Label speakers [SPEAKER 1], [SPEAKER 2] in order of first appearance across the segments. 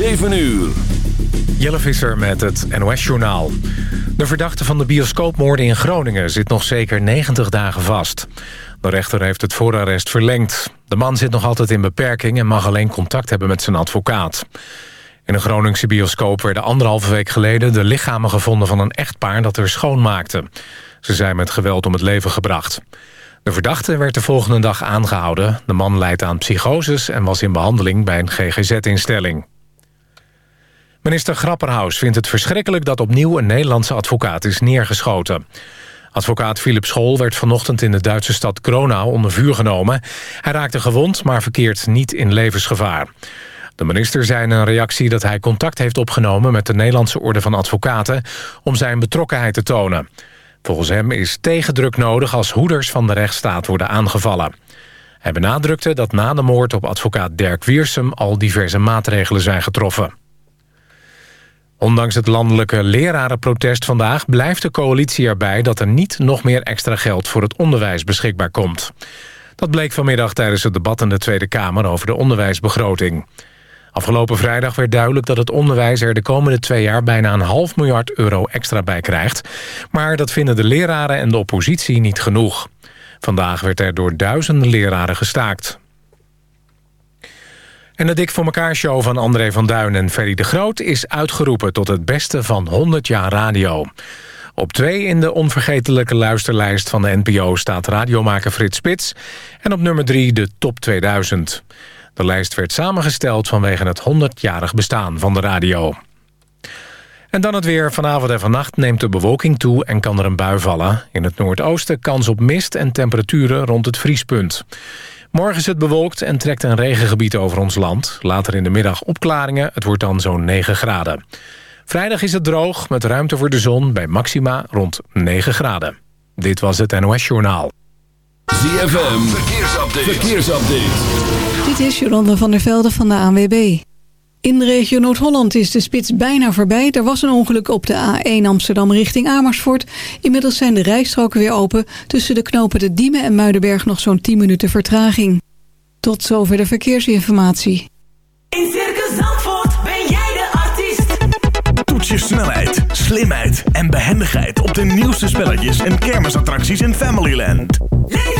[SPEAKER 1] 7 uur.
[SPEAKER 2] Jelle Visser met het NOS-journaal. De verdachte van de bioscoopmoorden in Groningen zit nog zeker 90 dagen vast. De rechter heeft het voorarrest verlengd. De man zit nog altijd in beperking en mag alleen contact hebben met zijn advocaat. In een Groningse bioscoop werden anderhalve week geleden... de lichamen gevonden van een echtpaar dat er schoonmaakte. Ze zijn met geweld om het leven gebracht. De verdachte werd de volgende dag aangehouden. De man leidt aan psychoses en was in behandeling bij een GGZ-instelling. Minister Grapperhaus vindt het verschrikkelijk dat opnieuw een Nederlandse advocaat is neergeschoten. Advocaat Philip School werd vanochtend in de Duitse stad Gronau onder vuur genomen. Hij raakte gewond, maar verkeert niet in levensgevaar. De minister zei in een reactie dat hij contact heeft opgenomen... met de Nederlandse Orde van Advocaten om zijn betrokkenheid te tonen. Volgens hem is tegendruk nodig als hoeders van de rechtsstaat worden aangevallen. Hij benadrukte dat na de moord op advocaat Dirk Wiersum... al diverse maatregelen zijn getroffen. Ondanks het landelijke lerarenprotest vandaag... blijft de coalitie erbij dat er niet nog meer extra geld... voor het onderwijs beschikbaar komt. Dat bleek vanmiddag tijdens het debat in de Tweede Kamer... over de onderwijsbegroting. Afgelopen vrijdag werd duidelijk dat het onderwijs er de komende twee jaar bijna een half miljard euro extra bij krijgt. Maar dat vinden de leraren en de oppositie niet genoeg. Vandaag werd er door duizenden leraren gestaakt. En de Dik voor elkaar show van André van Duin en Ferry de Groot... is uitgeroepen tot het beste van 100 jaar radio. Op twee in de onvergetelijke luisterlijst van de NPO... staat radiomaker Frits Spits. En op nummer drie de Top 2000. De lijst werd samengesteld vanwege het 100-jarig bestaan van de radio. En dan het weer. Vanavond en vannacht neemt de bewolking toe en kan er een bui vallen. In het noordoosten kans op mist en temperaturen rond het vriespunt. Morgen is het bewolkt en trekt een regengebied over ons land. Later in de middag opklaringen. Het wordt dan zo'n 9 graden. Vrijdag is het droog met ruimte voor de zon bij maxima rond 9 graden. Dit was het NOS Journaal.
[SPEAKER 1] ZFM, verkeersupdate. verkeersupdate.
[SPEAKER 3] Dit is Jolanda van der Velde van de ANWB. In de regio Noord-Holland is de spits bijna voorbij. Er was een ongeluk op de A1 Amsterdam richting Amersfoort. Inmiddels zijn de rijstroken weer open. Tussen de knopen de Diemen en Muidenberg nog zo'n 10 minuten vertraging. Tot zover de verkeersinformatie.
[SPEAKER 4] In Circus Zandvoort ben jij de artiest.
[SPEAKER 5] Toets je snelheid, slimheid en behendigheid op de nieuwste spelletjes en kermisattracties in Familyland.
[SPEAKER 4] Leef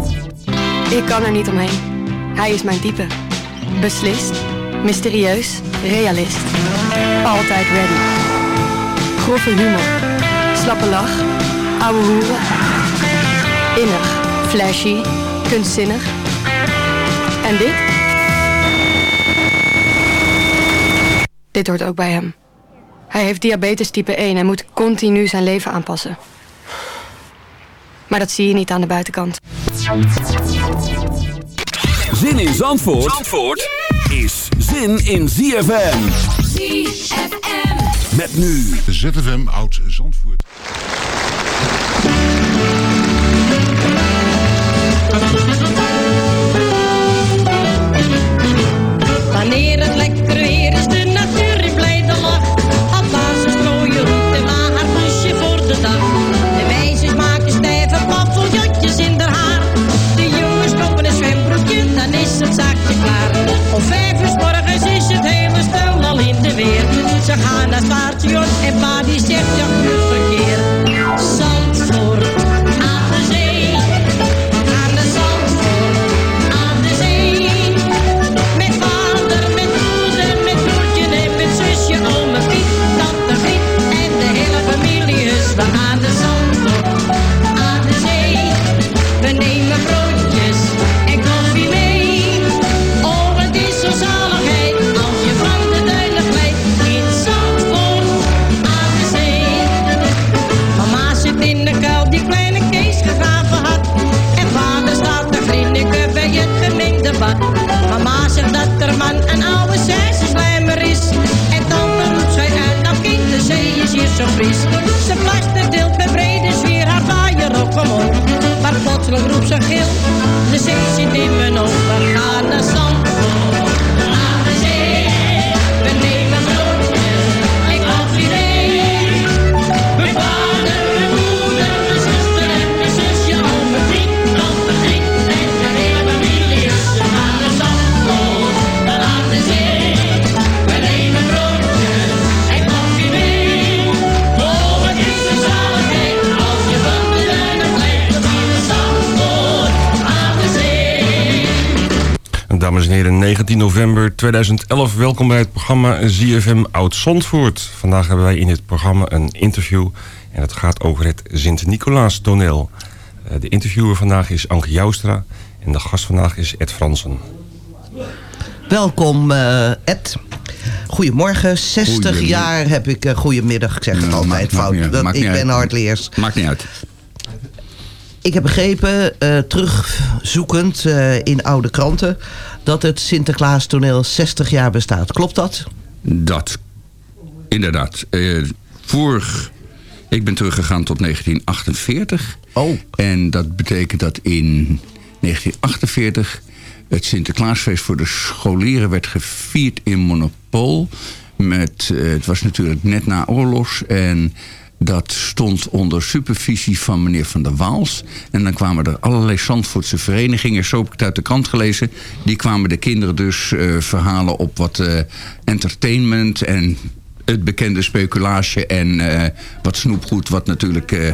[SPEAKER 6] Ik kan er niet omheen. Hij is mijn type. Beslist, mysterieus, realist. Altijd ready. Grove humor. Slappe lach. Ouwe hoeren. Innig, flashy, kunstzinnig. En dit? Dit hoort ook bij hem. Hij heeft diabetes type 1 en moet continu zijn leven aanpassen. Maar dat zie je niet aan de buitenkant.
[SPEAKER 1] Zin in Zandvoort, Zandvoort is zin in ZFM.
[SPEAKER 4] ZFM.
[SPEAKER 1] Met nu
[SPEAKER 7] ZFM Oud Zandvoort.
[SPEAKER 8] Wanneer Ze gaan naar zwaartje en pa die
[SPEAKER 9] zegt ja, goed verkeer. november 2011. Welkom bij het programma ZFM Oud-Zondvoort. Vandaag hebben wij in het programma een interview... en het gaat over het Sint-Nicolaas-toneel. Eh, de interviewer vandaag is Anke Joustra... en de gast vandaag is Ed Fransen.
[SPEAKER 10] Welkom, eh, Ed. Goedemorgen, 60 jaar heb ik... Uh, goedemiddag, ik zeg het altijd fout. Ik ben hardleers.
[SPEAKER 11] Maakt niet uit.
[SPEAKER 10] Ik heb begrepen, terugzoekend in oude kranten dat het Sinterklaas toneel 60 jaar bestaat. Klopt dat?
[SPEAKER 11] Dat, inderdaad. Eh, vorig, ik ben teruggegaan tot 1948.
[SPEAKER 10] Oh.
[SPEAKER 11] En dat betekent dat in 1948 het Sinterklaasfeest voor de scholieren werd gevierd in Monopol. Met, eh, het was natuurlijk net na oorlogs en dat stond onder supervisie van meneer Van der Waals. En dan kwamen er allerlei Zandvoortse verenigingen, zo heb ik het uit de krant gelezen. Die kwamen de kinderen dus eh, verhalen op wat eh, entertainment en het bekende speculage en eh, wat snoepgoed, wat natuurlijk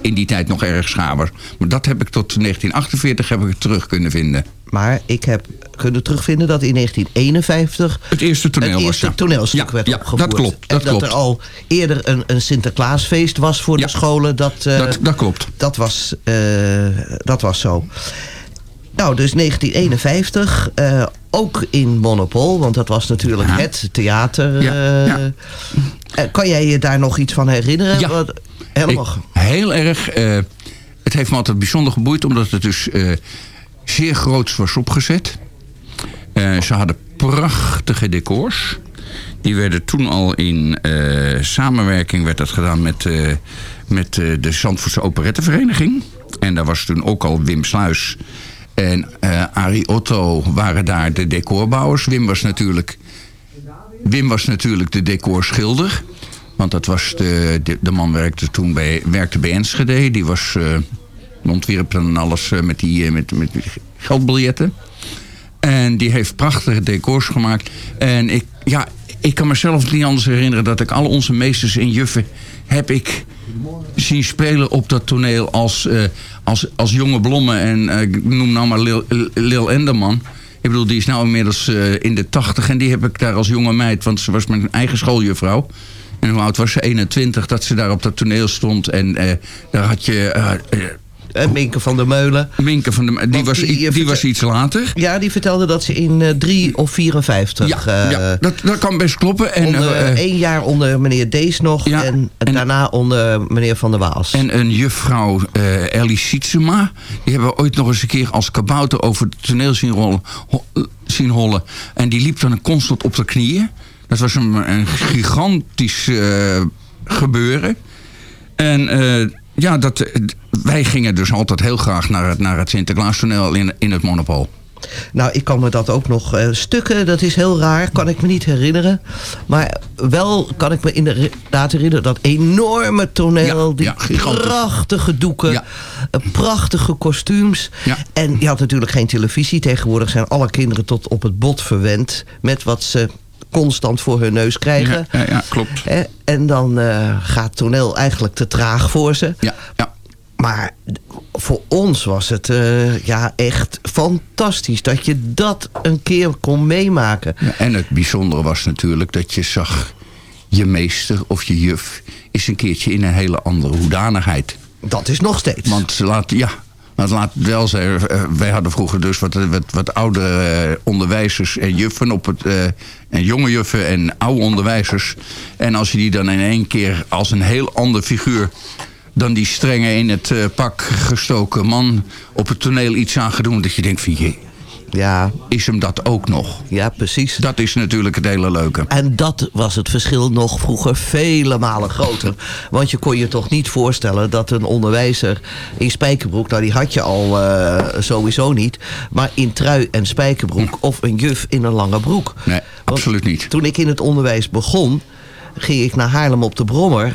[SPEAKER 11] in die tijd nog erg was. Maar dat heb ik tot 1948 heb ik terug kunnen vinden.
[SPEAKER 10] Maar ik heb kunnen terugvinden dat in 1951...
[SPEAKER 11] Het eerste toneel
[SPEAKER 10] het
[SPEAKER 11] was,
[SPEAKER 10] eerste
[SPEAKER 11] ja.
[SPEAKER 10] toneelstuk
[SPEAKER 11] Ja,
[SPEAKER 10] werd
[SPEAKER 11] ja,
[SPEAKER 10] opgevoerd.
[SPEAKER 11] dat klopt,
[SPEAKER 10] en
[SPEAKER 11] dat klopt.
[SPEAKER 10] er al eerder een, een Sinterklaasfeest was voor de scholen. Dat, eh,
[SPEAKER 11] Dat, dat klopt.
[SPEAKER 10] Dat was, eh, dat was zo. Nou, dus 1951, eh, ook in Monopol, want dat was natuurlijk
[SPEAKER 11] Ja.
[SPEAKER 10] het theater.
[SPEAKER 11] Ja,
[SPEAKER 10] eh,
[SPEAKER 11] ja.
[SPEAKER 10] eh, kan jij je daar nog iets van herinneren?
[SPEAKER 11] Ja.
[SPEAKER 10] Wat- helemaal.
[SPEAKER 11] Ik- heel erg. het heeft me altijd bijzonder geboeid, omdat het dus zeer groots was opgezet. Ze hadden prachtige decors. Die werden toen al in samenwerking werd dat gedaan met, met eh, de Zandvoortse Operettenvereniging. En daar was toen ook al Wim Sluis en eh Arie Otto waren daar de decorbouwers. Wim was natuurlijk Wim was natuurlijk de decorschilder. Want dat was de, de, de man werkte toen bij, werkte bij Enschede. Die was eh ontwierp en alles eh, met, die, met, met geldbiljetten. En die heeft prachtige decors gemaakt. En ik, ja, ik kan mezelf niet anders herinneren dat ik al onze meesters en juffen heb ik zien spelen op dat toneel als, eh, als, als jonge blommen. En eh, ik noem nou maar Lil, Lil Enderman. Ik bedoel, die is nou inmiddels eh, in de tachtig. En die heb ik daar als jonge meid, want ze was mijn eigen schooljuffrouw. En hoe oud was ze? 21, dat ze daar op dat toneel stond. En daar had je... eh, eh,
[SPEAKER 10] Eh, Minke van der Meulen.
[SPEAKER 11] Minke van der die, was,
[SPEAKER 10] die, eh,
[SPEAKER 11] die was iets later.
[SPEAKER 10] Ja, die vertelde dat ze in eh, 3 of 54...
[SPEAKER 11] Ja,
[SPEAKER 10] eh,
[SPEAKER 11] ja dat, dat kan best kloppen. En,
[SPEAKER 10] onder,
[SPEAKER 11] eh,
[SPEAKER 10] één jaar onder meneer Dees nog
[SPEAKER 11] Ja,
[SPEAKER 10] en, daarna onder meneer Van der Waals.
[SPEAKER 11] En een juffrouw eh Ellie Sietsema. Die hebben we ooit nog eens een keer als kabouter over het toneel zien, rollen, eh, zien hollen. En die liep dan constant op de knieën. Dat was een, een gigantisch eh, gebeuren. En eh, ja, dat, eh, wij gingen dus altijd heel graag naar het, naar het Sinterklaastoneel in, in het Monopol.
[SPEAKER 10] Nou, ik kan me dat ook nog eh, stukken, dat is heel raar, kan ik me niet herinneren. Maar wel kan ik me inderdaad herinneren dat enorme toneel, die
[SPEAKER 11] ja, gigantisch.
[SPEAKER 10] prachtige doeken,
[SPEAKER 11] Ja.
[SPEAKER 10] eh, prachtige kostuums. En je had natuurlijk geen televisie. Tegenwoordig zijn alle kinderen tot op het bot verwend met wat ze constant voor hun neus krijgen.
[SPEAKER 11] Ja, ja, ja, klopt.
[SPEAKER 10] Hè? En dan eh, gaat toneel eigenlijk te traag voor ze.
[SPEAKER 11] Ja, ja.
[SPEAKER 10] Maar voor ons was het eh, ja, echt fantastisch dat je dat een keer kon meemaken.
[SPEAKER 11] Ja, en het bijzondere was natuurlijk dat je zag... je meester of je juf is een keertje in een hele andere hoedanigheid.
[SPEAKER 10] Dat is nog steeds.
[SPEAKER 11] Want laat, ja, laat het wel zeggen, eh, wij hadden vroeger dus wat, wat, wat oudere eh, onderwijzers en juffen op het, eh, en jonge juffen en oude onderwijzers. En als je die dan in één keer als een heel ander figuur dan die strenge in het eh, pak gestoken man op het toneel iets aan gaat doen, dat je denkt van je,
[SPEAKER 10] ja.
[SPEAKER 11] is hem dat ook nog?
[SPEAKER 10] Ja, precies.
[SPEAKER 11] Dat is natuurlijk het hele leuke.
[SPEAKER 10] En dat was het verschil nog vroeger vele malen groter. Want je kon je toch niet voorstellen dat een onderwijzer in spijkerbroek... nou die had je al eh, sowieso niet... maar in trui en spijkerbroek of een juf in een lange broek.
[SPEAKER 11] Nee, absoluut niet.
[SPEAKER 10] Toen ik in het onderwijs begon, ging ik naar Haarlem op de Brommer...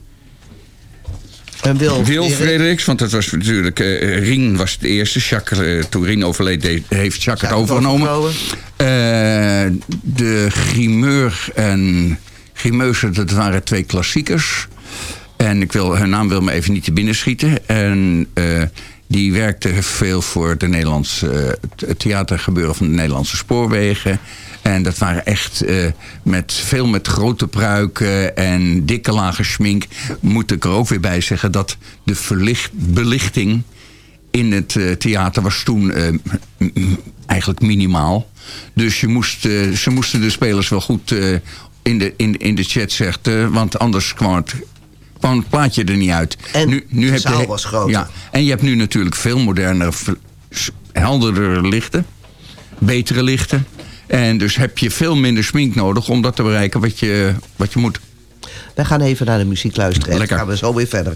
[SPEAKER 10] En Wil,
[SPEAKER 11] Wil Frederiks, want dat was natuurlijk... eh Rien was de eerste. Jacques, eh, toen Rien overleed, heeft Jacques het overgenomen. Eh, de Grimeur en Grimeuse, dat waren twee klassiekers. En ik wil, hun naam wil me even niet te binnen schieten. En die werkte veel voor de Nederlandse, het theatergebeuren van de Nederlandse spoorwegen. En dat waren echt eh, met, veel met grote pruiken en dikke lage schmink. Moet ik er ook weer bij zeggen dat de verlicht, belichting in het eh, theater was toen eh, eigenlijk minimaal. Dus je moest, ze moesten de spelers wel goed in, de, in, in de chat zetten. Want anders kwam het, kwam het plaatje er niet uit.
[SPEAKER 10] En
[SPEAKER 11] nu, nu
[SPEAKER 10] de
[SPEAKER 11] heb
[SPEAKER 10] zaal
[SPEAKER 11] je,
[SPEAKER 10] was groter.
[SPEAKER 11] Ja, en je hebt nu natuurlijk veel modernere, helderdere lichten. Betere lichten. En dus heb je veel minder smink nodig om dat te bereiken wat je, wat je moet.
[SPEAKER 10] Wij gaan even naar de muziek luisteren. En dan gaan we zo weer verder.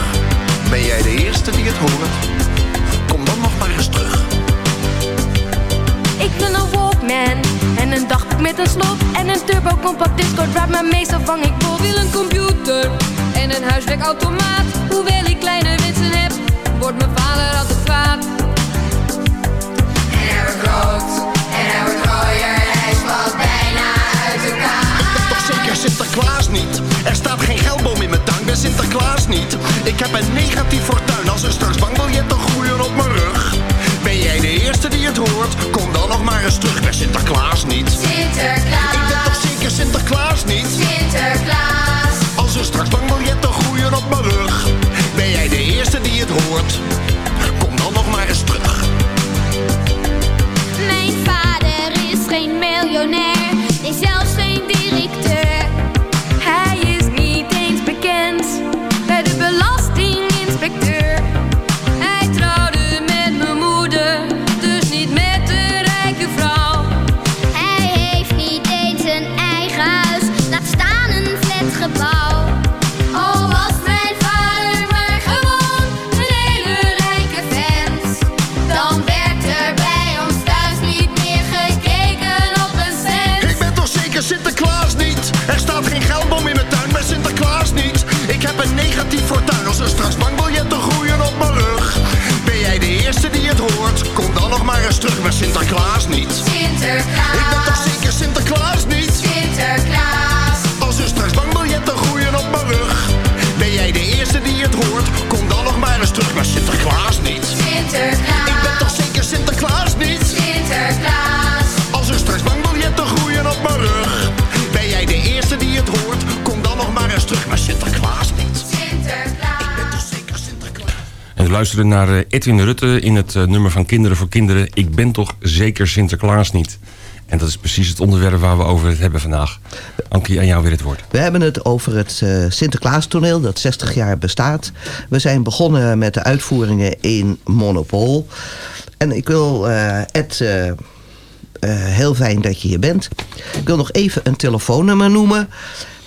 [SPEAKER 12] Ben jij de eerste die het hoort? Kom dan nog maar eens terug.
[SPEAKER 13] Ik wil een Walkman en een dagboek met een slot en een turbo compact discord waar maar meestal vang ik bot. Wil een computer en een huiswerkautomaat. Hoewel ik kleine wensen heb, wordt mijn vader altijd kwaad.
[SPEAKER 14] En hij wordt rood en hij wordt rooier, hij spat bijna uit elkaar.
[SPEAKER 12] Ik ben toch zeker Sinterklaas niet. Er staat geen geldboom in mijn bij Sinterklaas niet. Ik heb een negatief fortuin als er straks bankbiljetten groeien op mijn rug. Ben jij de eerste die het hoort? Kom dan nog maar eens terug bij Sinterklaas niet.
[SPEAKER 14] Sinterklaas.
[SPEAKER 12] Ik ben toch zeker Sinterklaas niet.
[SPEAKER 14] Sinterklaas.
[SPEAKER 12] Als er straks bankbiljetten groeien op mijn rug. Ben jij de eerste die het hoort?
[SPEAKER 9] Luisteren naar eh, Edwin Rutte in het eh, nummer van Kinderen voor Kinderen. Ik ben toch zeker Sinterklaas niet. En dat is precies het onderwerp waar we over het hebben vandaag. Ankie, aan jou weer het woord.
[SPEAKER 10] We hebben het over het eh Sinterklaastoneel dat 60 jaar bestaat. We zijn begonnen met de uitvoeringen in Monopol. En ik wil Ed, heel fijn dat je hier bent. Ik wil nog even een telefoonnummer noemen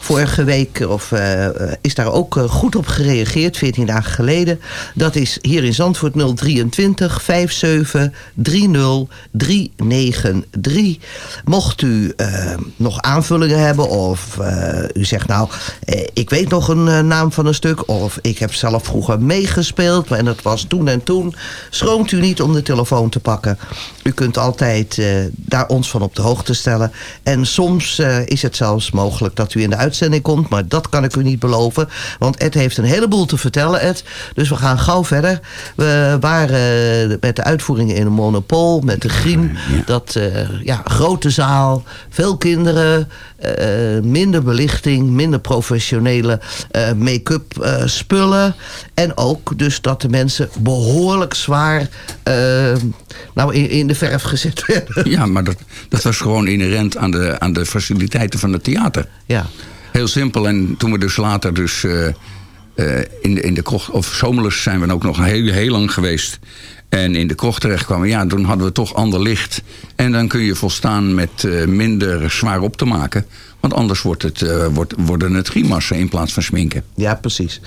[SPEAKER 10] vorige week of, eh, is daar ook eh, goed op gereageerd, 14 dagen geleden. Dat is hier in Zandvoort 023 57 30 393. Mocht u eh, nog aanvullingen hebben of eh, u zegt nou, eh, ik weet nog een eh, naam van een stuk of ik heb zelf vroeger meegespeeld en dat was toen en toen. Schroomt u niet om de telefoon te pakken. U kunt altijd eh, daar ons van op de hoogte stellen. En soms eh, is het zelfs mogelijk dat u in de uitzending komt. Maar dat kan ik u niet beloven. Want Ed heeft een heleboel te vertellen, Ed. Dus we gaan gauw verder. We waren eh, met de uitvoeringen in een monopol. Met de griem. Dat eh, ja, grote zaal. Veel kinderen. Eh, minder belichting. Minder professionele eh, make-up eh, spullen. En ook dus dat de mensen behoorlijk zwaar nou, in, in de verf gezet werden.
[SPEAKER 11] Ja, maar dat, dat was gewoon inherent aan de, aan de faciliteiten van het theater.
[SPEAKER 10] Ja.
[SPEAKER 11] Heel simpel. En toen we dus later dus in, de, in de krocht... Of zomerlust zijn we ook nog heel, heel lang geweest. En in de krocht terecht kwamen. Ja, toen hadden we toch ander licht. En dan kun je volstaan met eh, minder zwaar op te maken. Want anders wordt het, eh, wordt, worden het grimassen in plaats van sminken.
[SPEAKER 10] Ja, precies.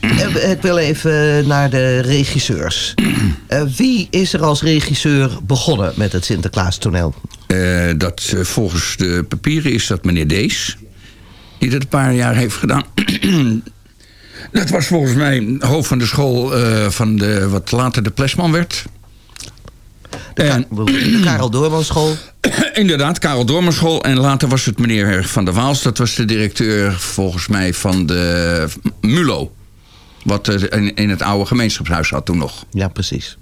[SPEAKER 10] Eh, Ik wil even naar de regisseurs. Wie is er als regisseur begonnen met het Sinterklaas toneel?
[SPEAKER 11] Dat volgens de papieren is dat meneer Dees. Die dat een paar jaar heeft gedaan. dat was volgens mij hoofd van de school eh, van de, wat later de Plesman werd. En,
[SPEAKER 10] de Karel Doormanschool.
[SPEAKER 11] Inderdaad, Karel Doormanschool. En later was het meneer Van der Waals. Dat was de directeur volgens mij van de MULO. Wat eh, in, in het oude gemeenschapshuis had toen nog.
[SPEAKER 10] Ja, precies.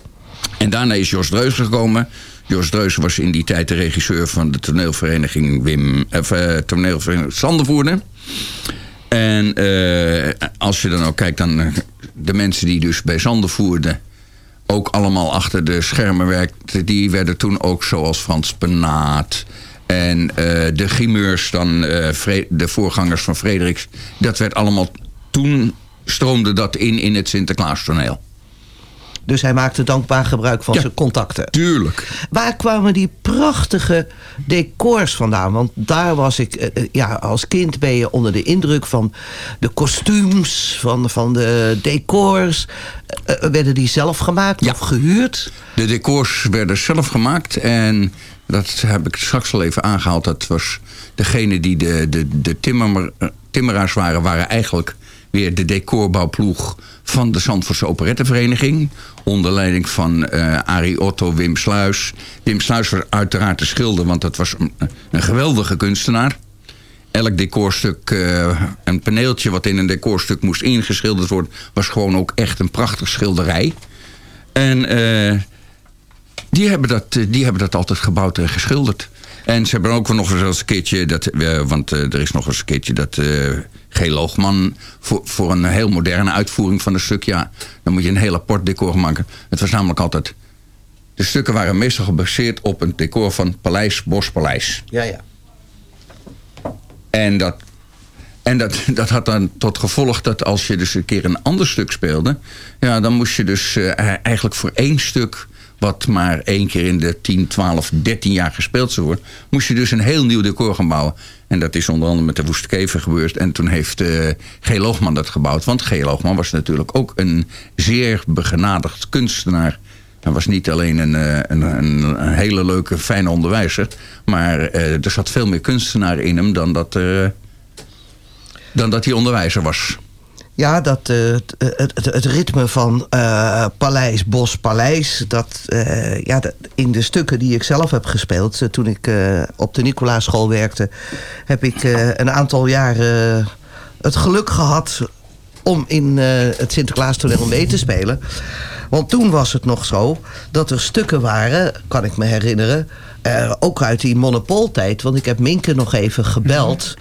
[SPEAKER 11] En daarna is Jos Dreuzen gekomen. Jos Dreuzen was in die tijd de regisseur van de toneelvereniging Wim, eh, toneelvereniging Sandervoerder. En eh, als je dan ook kijkt dan eh, de mensen die dus bij Zandervoerden ook allemaal achter de schermen werkten, die werden toen ook zoals Frans Penaat en eh, de grimeurs dan de voorgangers van Frederiks. Dat werd allemaal toen stroomde dat in in het Sinterklaastoneel.
[SPEAKER 10] Dus hij maakte dankbaar gebruik van zijn contacten.
[SPEAKER 11] Tuurlijk.
[SPEAKER 10] Waar kwamen die prachtige decors vandaan? Want daar was ik, eh, eh, ja, als kind ben je onder de indruk van de kostuums, van, van de decors. Eh, werden die zelf gemaakt of gehuurd?
[SPEAKER 11] De decors werden zelf gemaakt en dat heb ik straks al even aangehaald. Dat was degene die de, de, de timmer, timmeraars waren, waren eigenlijk weer de decorbouwploeg van de Zandvoortse Operettevereniging. Onder leiding van eh Arie Otto Wim Sluis. Wim Sluis was uiteraard de schilder, want dat was een, een geweldige kunstenaar. Elk decorstuk, eh, een paneeltje wat in een decorstuk moest ingeschilderd worden... was gewoon ook echt een prachtig schilderij. En eh, die, hebben dat, die hebben dat altijd gebouwd en geschilderd. En ze hebben ook nog eens een keertje... Dat, want er is nog eens een keertje dat G. Loogman... Voor, voor een heel moderne uitvoering van een stuk... ja, dan moet je een heel apart decor maken. Het was namelijk altijd... De stukken waren meestal gebaseerd op een decor van Paleis Bospaleis.
[SPEAKER 10] Ja, ja.
[SPEAKER 11] En dat, en dat, dat had dan tot gevolg dat als je dus een keer een ander stuk speelde... ja, dan moest je dus eh, eigenlijk voor één stuk... wat maar één keer in de 10, 12, 13 jaar gespeeld zou worden... moest je dus een heel nieuw decor gaan bouwen. En dat is onder andere met de Woeste Kever gebeurd. En toen heeft eh G. Loogman dat gebouwd. Want G. Loogman was natuurlijk ook een zeer begenadigd kunstenaar... Hij was niet alleen een, eh, een, een, hele leuke, fijne onderwijzer... maar eh, er zat veel meer kunstenaar in hem dan dat, dan dat hij onderwijzer was.
[SPEAKER 10] Ja, dat, eh, het, het, ritme van eh, Paleis, Bos, Paleis... Dat, eh, ja, in de stukken die ik zelf heb gespeeld... eh, toen ik eh, op de Nicolaaschool werkte... heb ik eh, een aantal jaren eh, het geluk gehad... om in eh, het Sinterklaastoneel mee te spelen. Want toen was het nog zo dat er stukken waren... kan ik me herinneren... eh, ook uit die monopoltijd. Want ik heb Minke nog even gebeld...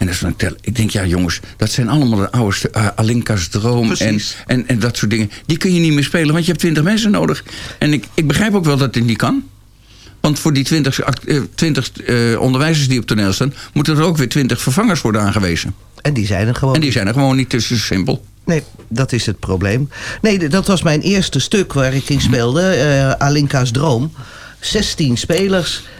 [SPEAKER 11] En dat is dan tel- ik denk, ja jongens, dat zijn allemaal de oude eh, Alinka's Droom en, en, en dat soort dingen. Die kun je niet meer spelen, want je hebt twintig mensen nodig. En ik, ik begrijp ook wel dat dit niet kan. Want voor die twintig eh, 20 eh, onderwijzers die op toneel staan... moeten er ook weer twintig vervangers worden aangewezen.
[SPEAKER 10] En die zijn er gewoon
[SPEAKER 11] En die zijn er gewoon niet, is simpel.
[SPEAKER 10] Nee, dat is het probleem. Nee, dat was mijn eerste stuk waar ik in speelde. eh, Alinka's Droom. 16 spelers.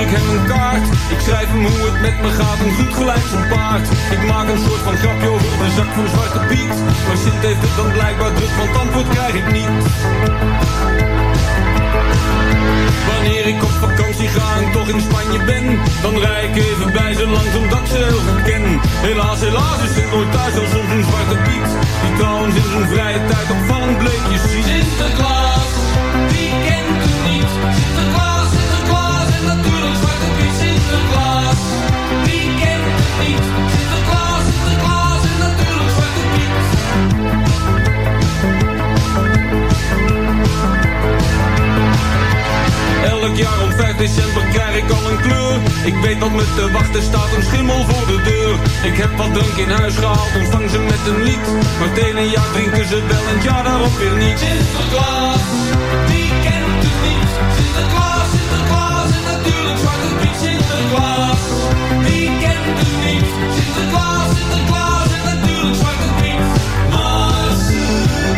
[SPEAKER 15] Ik hem een kaart. Ik schrijf hem hoe het met me gaat, een goed gelijk zijn paard. Ik maak een soort van grapje over de zak van Zwarte Piet. Maar Sint heeft het dan blijkbaar druk, want antwoord krijg ik niet. Wanneer ik op vakantie ga en toch in Spanje ben Dan rij ik even bij ze langs omdat ze heel goed Helaas, helaas is het nooit thuis als soms een zwarte piet Die trouwens in zijn vrije tijd opvallend bleekjes ziet te wachten staat een schimmel voor de deur. Ik heb wat drank in huis gehaald, ontvang ze met een lied. Maar het ene jaar drinken ze wel en het jaar daarop weer niet. Sinterklaas, wie kent het niet? Sinterklaas, Sinterklaas en natuurlijk Zwarte Piet. Sinterklaas, wie kent het niet? Sinterklaas, Sinterklaas en natuurlijk Zwarte Piet. Marsepein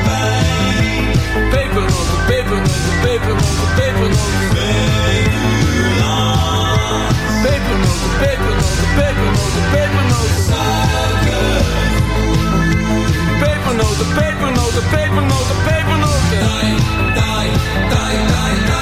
[SPEAKER 15] Pepernoten, pepernoten, pepernoten, pepernoten Pepernoten, pepernoten, pepernoten, pepernoten Pepernoten, pepernoten, pepernoten, pepernoten dai, dai,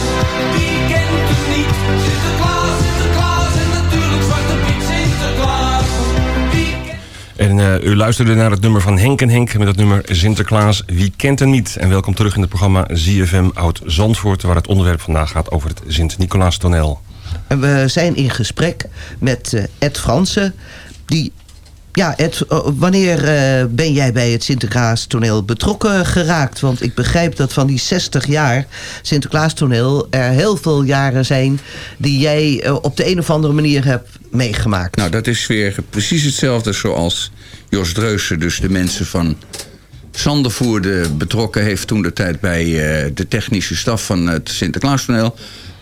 [SPEAKER 9] Eh, u luisterde naar het nummer van Henk en Henk met het nummer Sinterklaas. Wie kent hem niet? En welkom terug in het programma ZFM Oud Zandvoort... waar het onderwerp vandaag gaat over het Sint-Nicolaas toneel.
[SPEAKER 10] En we zijn in gesprek met eh, Ed Fransen. Die, ja, Ed, eh, wanneer ben jij bij het Sinterklaas toneel betrokken geraakt? Want ik begrijp dat van die 60 jaar Sinterklaas toneel er heel veel jaren zijn die jij op de een of andere manier hebt meegemaakt.
[SPEAKER 11] Nou, dat is weer precies hetzelfde zoals Jos Dreusen, dus de mensen van Zandervoerde betrokken heeft toen de tijd bij eh, de technische staf van het Sinterklaastoneel.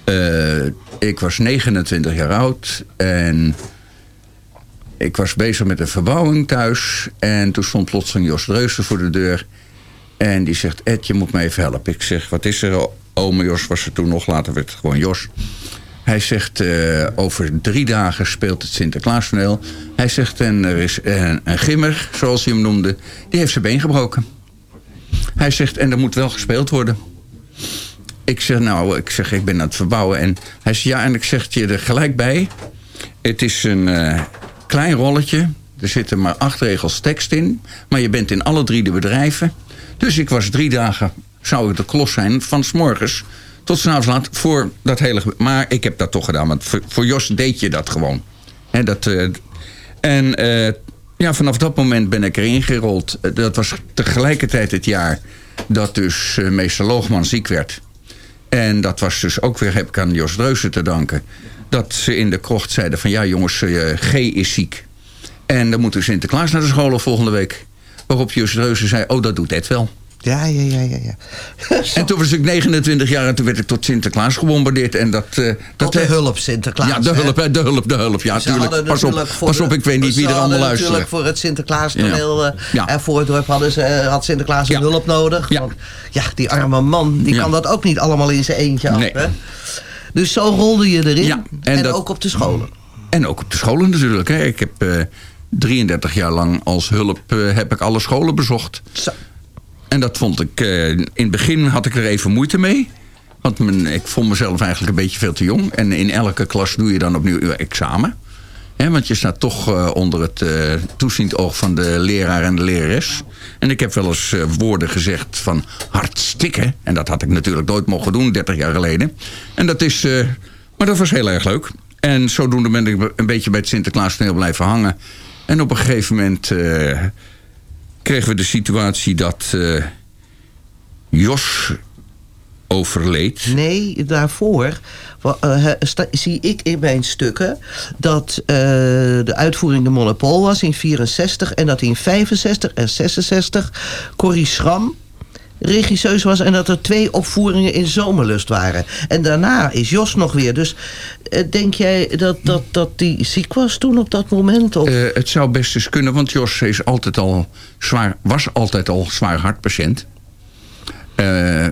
[SPEAKER 11] Eh ik was 29 jaar oud en ik was bezig met een verbouwing thuis. En toen stond plotseling Jos Dreusen voor de deur. En die zegt, Ed, je moet me even helpen. Ik zeg, wat is er? Ome Jos was er toen nog, later werd het gewoon Jos. Hij zegt, eh, over drie dagen speelt het Sinterklaastoneel. Hij zegt, en er is een, gimmer, zoals hij hem noemde... die heeft zijn been gebroken. Hij zegt, en er moet wel gespeeld worden. Ik zeg, nou, ik zeg, ik ben aan het verbouwen. En hij zegt, ja, en ik zeg je er gelijk bij. Het is een eh, klein rolletje. Er zitten maar acht regels tekst in. Maar je bent in alle drie de bedrijven. Dus ik was drie dagen, zou ik de klos zijn, van s morgens tot s'avonds laat voor dat hele... Maar ik heb dat toch gedaan, want voor, Jos deed je dat gewoon. Hè, dat, eh, en eh, Ja, vanaf dat moment ben ik erin gerold. Eh, Dat was tegelijkertijd het jaar dat dus meester Loogman ziek werd. En dat was dus ook weer, heb ik aan Jos Dreuzen te danken... dat ze in de krocht zeiden van... ja jongens, G is ziek. En dan moet dus Sinterklaas naar de scholen volgende week. Waarop Jos Dreuzen zei, oh dat doet Ed wel.
[SPEAKER 10] Ja, ja, ja, ja. ja.
[SPEAKER 11] En toen was ik 29 jaar en toen werd ik tot Sinterklaas gebombardeerd. En dat, eh, dat
[SPEAKER 10] de hulp, Sinterklaas.
[SPEAKER 11] Ja, de hulp, hè, de hulp, de hulp. Ja, tuurlijk. Pas op, pas op, ik weet niet wie er allemaal luisteren.
[SPEAKER 10] Natuurlijk voor het Sinterklaas toneel
[SPEAKER 11] Ja.
[SPEAKER 10] eh,
[SPEAKER 11] Ja.
[SPEAKER 10] en voor het dorp hadden ze, eh, had Sinterklaas een hulp nodig. Want ja, die arme man, die kan dat ook niet allemaal in zijn eentje af.
[SPEAKER 11] Nee.
[SPEAKER 10] Hè? Dus zo rolde je erin. En
[SPEAKER 11] en dat-
[SPEAKER 10] ook op de scholen.
[SPEAKER 11] En ook op de scholen natuurlijk. Hè. Ik heb eh, 33 jaar lang als hulp heb ik alle scholen bezocht. En dat vond ik... eh, in het begin had ik er even moeite mee. Want ik vond mezelf eigenlijk een beetje veel te jong. En in elke klas doe je dan opnieuw je examen. Want je staat toch eh, onder het toeziend oog van de leraar en de lerares. En ik heb wel eens woorden gezegd van hartstikke. En dat had ik natuurlijk nooit mogen doen, 30 jaar geleden. En dat is... maar dat was heel erg leuk. En zodoende ben ik een beetje bij het Sinterklaas toneel blijven hangen. En op een gegeven moment kregen we de situatie dat eh, Jos overleed.
[SPEAKER 10] Nee, daarvoor eh, zie ik in mijn stukken dat eh, de uitvoering de Monopol was in 64 en dat in 65 en 66 Corrie Schram regisseus was en dat er twee opvoeringen in Zomerlust waren. En daarna is Jos nog weer. Dus eh, denk jij dat, dat, dat die ziek was toen op dat moment? Of?
[SPEAKER 11] Eh, het zou best eens kunnen, want Jos is altijd al zwaar, was altijd al zwaar hartpatiënt. Eh,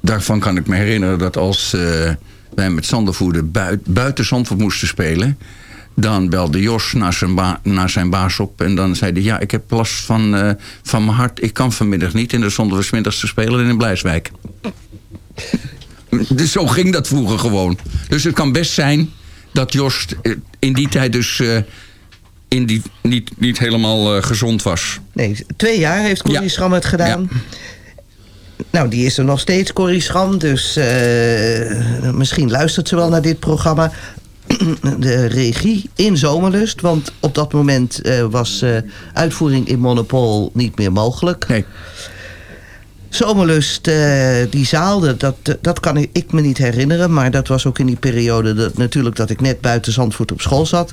[SPEAKER 11] daarvan kan ik me herinneren dat als wij met Zandervoerder bui- buiten Zandvoort moesten spelen... dan belde Jos naar zijn, naar zijn baas op en dan zei hij... ja, ik heb last van, eh, van mijn hart, ik kan vanmiddag niet... en dan stonden we 's middags te spelen in Blijswijk. Dus zo ging dat vroeger gewoon. Dus het kan best zijn dat Jos eh, in die tijd dus eh, in die, niet, niet helemaal gezond was.
[SPEAKER 10] Nee, twee jaar heeft Corrie Schram het gedaan. Nou, die is er nog steeds, Corrie Schram. Dus misschien luistert ze wel naar dit programma. De regie in Zomerlust. Want op dat moment eh, was eh, uitvoering in Monopol niet meer mogelijk.
[SPEAKER 11] Nee.
[SPEAKER 10] Zomerlust, eh, die zaal, dat- dat, kan ik, ik me niet herinneren. Maar dat was ook in die periode dat, natuurlijk dat ik net buiten Zandvoort op school zat.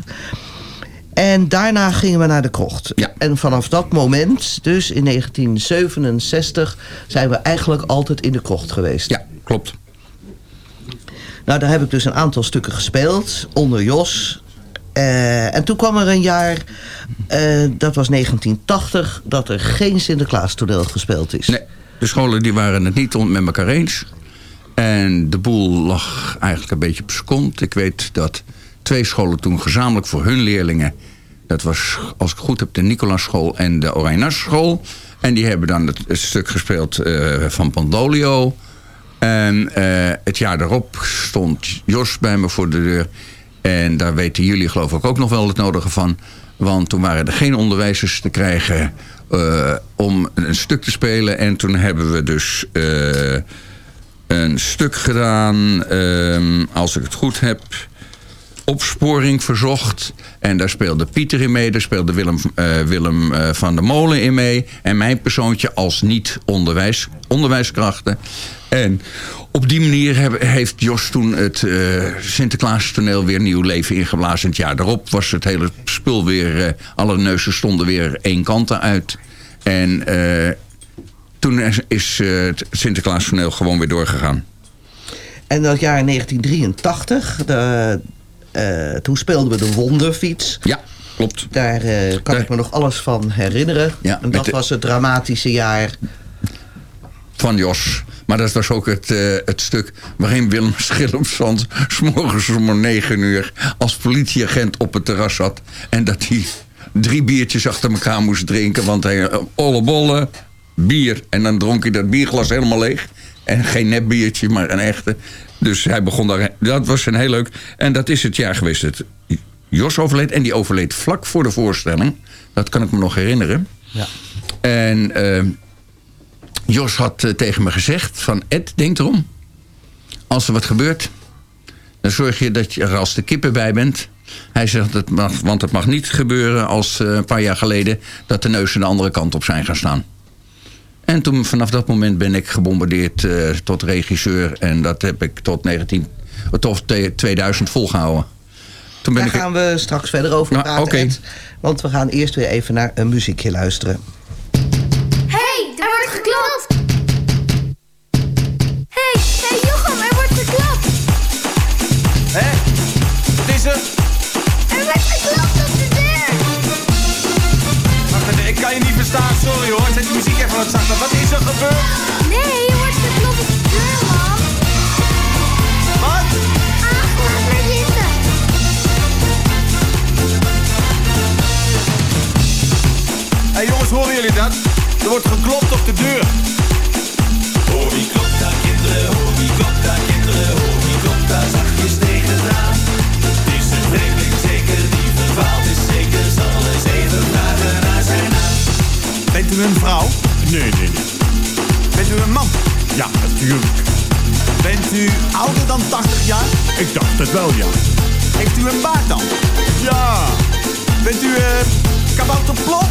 [SPEAKER 10] En daarna gingen we naar de krocht. En vanaf dat moment, dus in 1967, zijn we eigenlijk altijd in de krocht geweest.
[SPEAKER 11] Ja, klopt.
[SPEAKER 10] Nou, daar heb ik dus een aantal stukken gespeeld, onder Jos. Eh, en toen kwam er een jaar, eh, dat was 1980, dat er geen Sinterklaas toneel gespeeld is.
[SPEAKER 11] Nee, de scholen die waren het niet met elkaar eens. En de boel lag eigenlijk een beetje op kont. Ik weet dat twee scholen toen gezamenlijk voor hun leerlingen... dat was, als ik goed heb, de Nicolasschool en de Orijnasschool... en die hebben dan het, het stuk gespeeld eh, van Pandolio... En eh, het jaar daarop stond Jos bij me voor de deur. En daar weten jullie geloof ik ook nog wel het nodige van. Want toen waren er geen onderwijzers te krijgen eh, om een stuk te spelen. En toen hebben we dus eh, een stuk gedaan, ehm, als ik het goed heb... Opsporing verzocht. En daar speelde Pieter in mee. Daar speelde Willem, eh, Willem eh, van der Molen in mee. En mijn persoontje als niet-onderwijs, onderwijskrachten. En op die manier heeft Jos toen het eh Sinterklaas toneel weer nieuw leven ingeblazen. Het jaar daarop was het hele spul weer... alle neuzen stonden weer één kant uit. En toen is, het Sinterklaas toneel gewoon weer doorgegaan.
[SPEAKER 10] En dat jaar 1983, de, eh, toen speelden we de Wonderfiets.
[SPEAKER 11] Ja, klopt.
[SPEAKER 10] Daar eh, kan ik me nog alles van herinneren.
[SPEAKER 11] Ja,
[SPEAKER 10] en dat
[SPEAKER 11] de-
[SPEAKER 10] was het dramatische jaar.
[SPEAKER 11] van Jos. Maar dat was ook het, eh, het stuk waarin Willem Schillemsand... s'morgens om negen uur als politieagent op het terras zat... en dat hij drie biertjes achter elkaar moest drinken... want hij olle bolle, bier. En dan dronk hij dat bierglas helemaal leeg. En geen nepbiertje, maar een echte. Dus hij begon daar... Dat was een heel leuk... En dat is het jaar geweest. Het, Jos overleed en die overleed vlak voor de voorstelling. Dat kan ik me nog herinneren.
[SPEAKER 10] Ja.
[SPEAKER 11] En... eh, Jos had eh, tegen me gezegd van Ed, denk erom. Als er wat gebeurt, dan zorg je dat je er als de kippen bij bent. Hij zegt, het mag, want het mag niet gebeuren als eh, een paar jaar geleden... dat de neuzen de andere kant op zijn gaan staan. En toen, vanaf dat moment ben ik gebombardeerd eh, tot regisseur. En dat heb ik tot, 19, tot 2000 volgehouden. Toen ben
[SPEAKER 10] Daar
[SPEAKER 11] ik,
[SPEAKER 10] gaan we straks verder over
[SPEAKER 11] Nou,
[SPEAKER 10] praten. Ed. Want we gaan eerst weer even naar een muziekje luisteren.
[SPEAKER 14] hey, er wordt geklopt! hey, hey Jochem, er wordt geklopt!
[SPEAKER 16] Hé? Wat is er?
[SPEAKER 14] Er wordt geklopt
[SPEAKER 16] ik kan je niet verstaan, sorry hoor. Zet die muziek even wat zachter. Wat is er gebeurd?
[SPEAKER 14] Nee, er wordt geklopt op de deur, man!
[SPEAKER 16] Wat?
[SPEAKER 14] Ga maar zitten!
[SPEAKER 16] Hé hey, jongens, horen jullie dat? Er wordt geklopt op de deur. Hoor wie klopt daar kinderen, hoor wie klopt daar het
[SPEAKER 17] wel, ja.
[SPEAKER 16] Heeft u een baard dan?
[SPEAKER 17] Ja.
[SPEAKER 16] Bent u eh kabouterplop?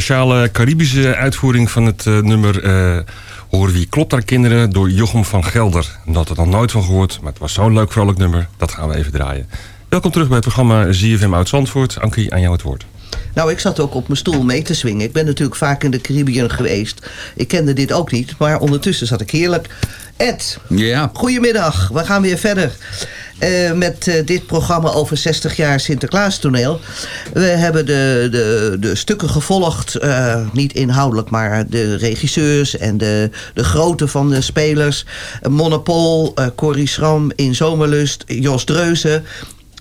[SPEAKER 9] Speciale Caribische uitvoering van het eh, nummer... eh Hoor wie klopt daar kinderen door Jochem van Gelder. Dat had er nog nooit van gehoord, maar het was zo'n leuk vrolijk nummer. Dat gaan we even draaien. Welkom terug bij het programma ZFM Oud Zandvoort. Ankie, aan jou het woord.
[SPEAKER 10] Nou, ik zat ook op mijn stoel mee te swingen. Ik ben natuurlijk vaak in de Caribbean geweest. Ik kende dit ook niet, maar ondertussen zat ik heerlijk. Ed,
[SPEAKER 11] Ja.
[SPEAKER 10] goedemiddag. We gaan weer verder eh, met eh, dit programma over 60 jaar Sinterklaas toneel. We hebben de, de, de stukken gevolgd, eh, niet inhoudelijk, maar de regisseurs en de, de grootte van de spelers. Monopol, Corrie Schram in Zomerlust, Jos Dreuzen.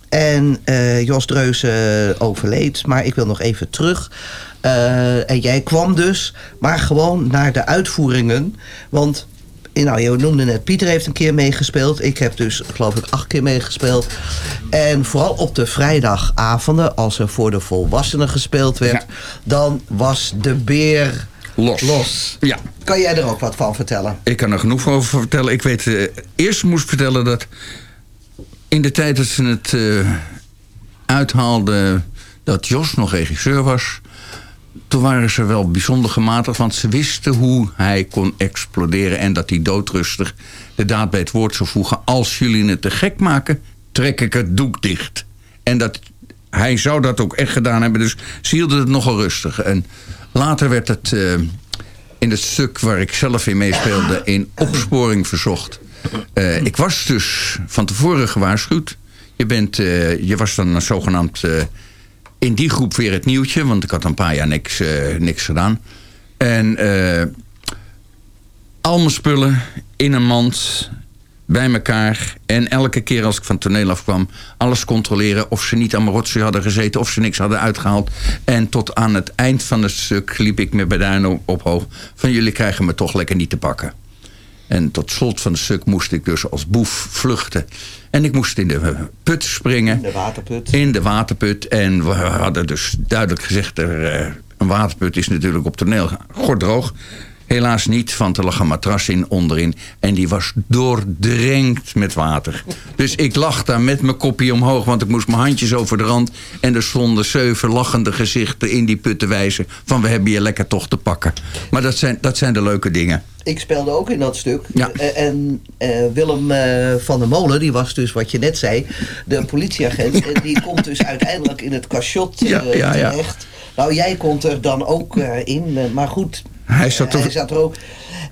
[SPEAKER 10] En Jos Dreuzen overleed, maar ik wil nog even terug. En jij kwam dus, maar gewoon naar de uitvoeringen. Want, nou, je noemde net, Pieter heeft een keer meegespeeld. Ik heb dus, geloof ik, acht keer meegespeeld. En vooral op de vrijdagavonden, als er voor de volwassenen gespeeld werd... dan was de beer
[SPEAKER 11] Los.
[SPEAKER 10] los.
[SPEAKER 11] Ja.
[SPEAKER 10] Kan jij er ook wat van vertellen?
[SPEAKER 11] Ik kan er genoeg over vertellen. Ik weet, eh, eerst moest ik vertellen dat in de tijd dat ze het eh, uithaalden dat Jos nog regisseur was, toen waren ze wel bijzonder gematigd, want ze wisten hoe hij kon exploderen en dat hij doodrustig de daad bij het woord zou voegen. Als jullie het te gek maken, trek ik het doek dicht. En dat, hij zou dat ook echt gedaan hebben, dus ze hielden het nogal rustig. En later werd het eh, in het stuk waar ik zelf in meespeelde in opsporing verzocht. Eh, ik was dus van tevoren gewaarschuwd. Je, bent, eh, je was dan zogenaamd eh, in die groep weer het nieuwtje, want ik had een paar jaar niks, eh, niks gedaan. En eh, al mijn spullen in een mand bij elkaar. En elke keer als ik van toneel afkwam, alles controleren of ze niet aan mijn rotzooi hadden gezeten, of ze niks hadden uitgehaald. En tot aan het eind van het stuk liep ik met op, op hoog van jullie krijgen me toch lekker niet te pakken. En tot slot van het stuk moest ik dus als boef vluchten. En ik moest in de put springen.
[SPEAKER 10] In de waterput.
[SPEAKER 11] In de waterput. En we hadden dus duidelijk gezegd... Er, eh, een waterput is natuurlijk op toneel gordroog. Helaas niet, want er lag een matras in onderin. En die was doordrenkt met water. Dus ik lag daar met mijn kopje omhoog... want ik moest mijn handjes over de rand... en er stonden zeven lachende gezichten in die put te wijzen... van we hebben je lekker toch te pakken. Maar dat zijn, dat zijn de leuke dingen.
[SPEAKER 10] Ik speelde ook in dat stuk.
[SPEAKER 11] Ja.
[SPEAKER 10] Eh, en eh, Willem eh, van der Molen, die was dus wat je net zei, de politieagent. en die komt dus uiteindelijk in het cachot eh,
[SPEAKER 11] Ja,
[SPEAKER 10] terecht. Nou, jij komt er dan ook in, maar goed.
[SPEAKER 11] Hij zat er-
[SPEAKER 10] hij zat er ook.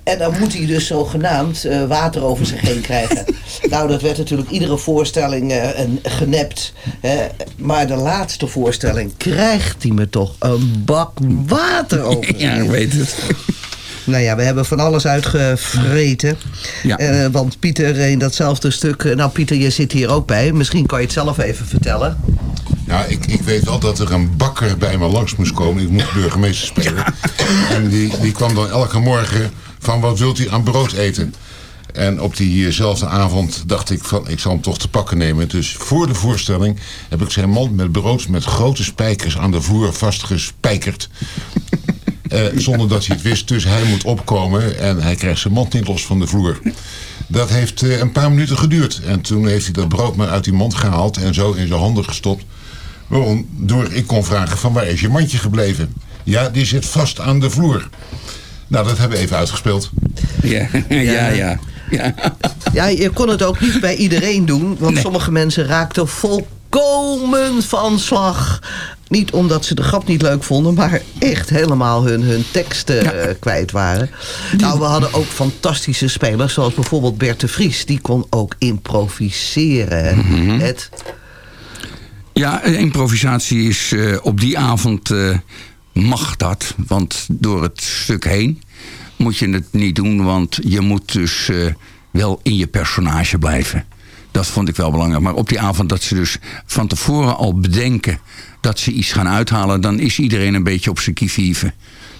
[SPEAKER 10] En dan moet hij dus zogenaamd eh, water over zich heen krijgen. nou, dat werd natuurlijk iedere voorstelling eh, een, genept. Hè. Maar de laatste voorstelling krijgt hij me toch een bak water over
[SPEAKER 11] Ja, ik weet het.
[SPEAKER 10] Nou ja, we hebben van alles uitgevreten.
[SPEAKER 11] Ja.
[SPEAKER 10] Eh, want Pieter in datzelfde stuk... Nou Pieter, je zit hier ook bij. Misschien kan je het zelf even vertellen.
[SPEAKER 7] Ja, ik, ik weet wel dat er een bakker bij me langs moest komen. Ik moest burgemeester spelen. En die, die kwam dan elke morgen van wat wilt u aan brood eten? En op diezelfde avond dacht ik van ik zal hem toch te pakken nemen. Dus voor de voorstelling heb ik zijn mand met brood met grote spijkers aan de vloer vastgespijkerd. Eh, zonder dat hij het wist. Dus hij moet opkomen en hij krijgt zijn mand niet los van de vloer. Dat heeft eh, een paar minuten geduurd. En toen heeft hij dat brood maar uit die mond gehaald en zo in zijn handen gestopt. Waardoor ik kon vragen van waar is je mandje gebleven? Ja, die zit vast aan de vloer. Nou, dat hebben we even uitgespeeld.
[SPEAKER 11] Ja, ja, ja. ja.
[SPEAKER 10] Ja, je kon het ook niet bij iedereen doen. Want sommige mensen raakten volkomen van slag. Niet omdat ze de grap niet leuk vonden, maar echt helemaal hun, hun teksten eh, kwijt waren. Nou, we hadden ook fantastische spelers, zoals bijvoorbeeld Bert de Vries. Die kon ook improviseren.
[SPEAKER 11] Mhm.
[SPEAKER 10] Het,
[SPEAKER 11] Ja, eh, improvisatie is eh, op die avond eh, mag dat. Want door het stuk heen moet je het niet doen. Want je moet dus wel in je personage blijven. Dat vond ik wel belangrijk. Maar op die avond dat ze dus van tevoren al bedenken... dat ze iets gaan uithalen... dan is iedereen een beetje op zijn kievieve.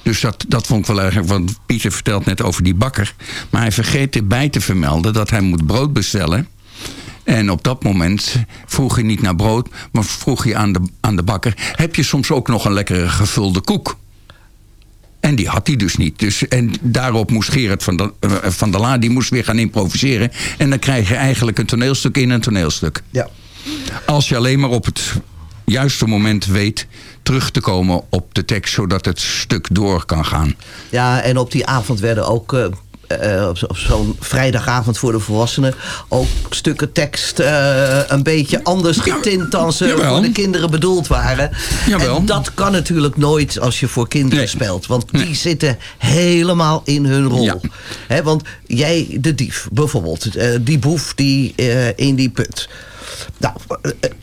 [SPEAKER 11] Dus dat, dat vond ik wel erg. Want Pieter vertelt net over die bakker. Maar hij vergeet erbij te vermelden dat hij moet brood bestellen... En op dat moment vroeg je niet naar brood, maar vroeg je aan de, aan de bakker... heb je soms ook nog een lekkere gevulde koek? En die had hij dus niet. Dus, en daarop moest Gerard van, de, eh, van der Laan... die moest weer gaan improviseren. En dan krijg je eigenlijk een toneelstuk in een toneelstuk.
[SPEAKER 10] Ja.
[SPEAKER 11] Als je alleen maar op het juiste moment weet... terug te komen op de tekst... zodat het stuk door kan gaan.
[SPEAKER 10] ja, en op die avond werden ook... eh, eh, op zo- op zo'n vrijdagavond voor de volwassenen ook stukken tekst eh, een beetje anders getint dan ze voor de kinderen bedoeld waren.
[SPEAKER 11] Jawel.
[SPEAKER 10] En dat kan natuurlijk nooit als je voor kinderen speelt, want die zitten helemaal in hun rol. Hè, want jij, de dief bijvoorbeeld, eh, die boef die in die put. Nou,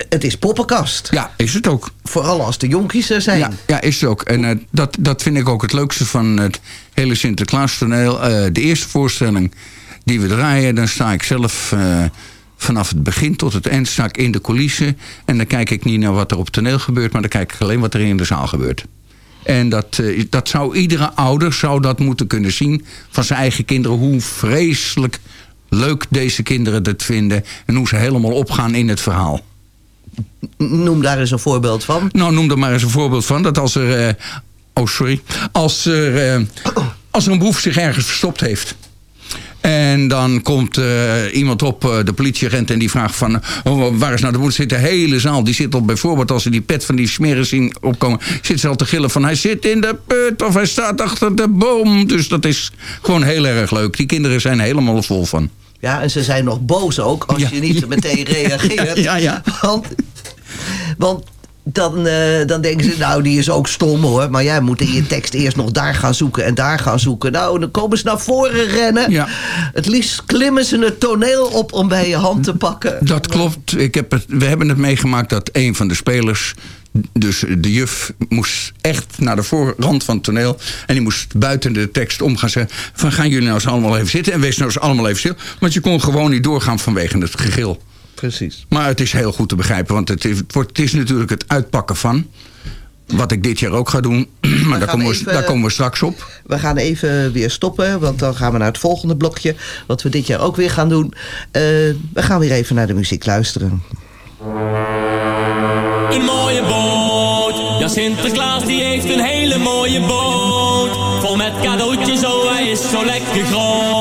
[SPEAKER 10] het is poppenkast.
[SPEAKER 11] Ja, is het ook.
[SPEAKER 10] Vooral als de jonkies er zijn.
[SPEAKER 11] Ja, ja is het ook. En dat, dat vind ik ook het leukste van het hele Sinterklaas toneel. Eh, de eerste voorstelling die we draaien, dan sta ik zelf eh, vanaf het begin tot het eind sta ik in de coulissen. En dan kijk ik niet naar wat er op toneel gebeurt, maar dan kijk ik alleen wat er in de zaal gebeurt. En dat, eh, dat zou iedere ouder zou dat moeten kunnen zien van zijn eigen kinderen. Hoe vreselijk leuk deze kinderen het vinden. En hoe ze helemaal opgaan in het verhaal.
[SPEAKER 10] Noem daar eens een voorbeeld van.
[SPEAKER 11] Nou, noem er maar eens een voorbeeld van. Dat als er... eh, oh, sorry. Als er, eh, als er een boef zich ergens verstopt heeft... En dan komt eh, iemand op, eh, de politieagent, en die vraagt van... oh, waar is nou de moeder? Zit de hele zaal, die zit al bijvoorbeeld... als ze die pet van die smeren zien opkomen... zit ze al te gillen van hij zit in de put of hij staat achter de boom. Dus dat is gewoon heel erg leuk. Die kinderen zijn helemaal vol van.
[SPEAKER 10] Ja, en ze zijn nog boos ook als je niet meteen reageert.
[SPEAKER 11] Ja, ja.
[SPEAKER 10] Want, want dan, eh, dan denken ze, nou, die is ook stom hoor. Maar jij moet in je tekst eerst nog daar gaan zoeken en daar gaan zoeken. Nou, dan komen ze naar voren rennen.
[SPEAKER 11] Ja.
[SPEAKER 10] Het liefst klimmen ze het toneel op om bij je hand te pakken.
[SPEAKER 11] Dat klopt. Ik heb het, we hebben het meegemaakt dat een van de spelers... Dus de juf moest echt naar de voorrand van het toneel. En die moest buiten de tekst om gaan zeggen... van gaan jullie nou eens allemaal even zitten... en wees nou eens allemaal even stil. Want je kon gewoon niet doorgaan vanwege het gegil.
[SPEAKER 10] Precies.
[SPEAKER 11] Maar het is heel goed te begrijpen. Want het is, het wordt, het is natuurlijk het uitpakken van... wat ik dit jaar ook ga doen. maar daar komen, we,
[SPEAKER 10] even-
[SPEAKER 11] daar komen we straks op.
[SPEAKER 10] We gaan even weer stoppen, want dan gaan we naar het volgende blokje. Wat we dit jaar ook weer gaan doen. Eh, we gaan weer even naar de muziek luisteren.
[SPEAKER 18] Een mooie boot. Ja, Sinterklaas die heeft een hele mooie boot. Vol met cadeautjes, oh hij is zo lekker groot.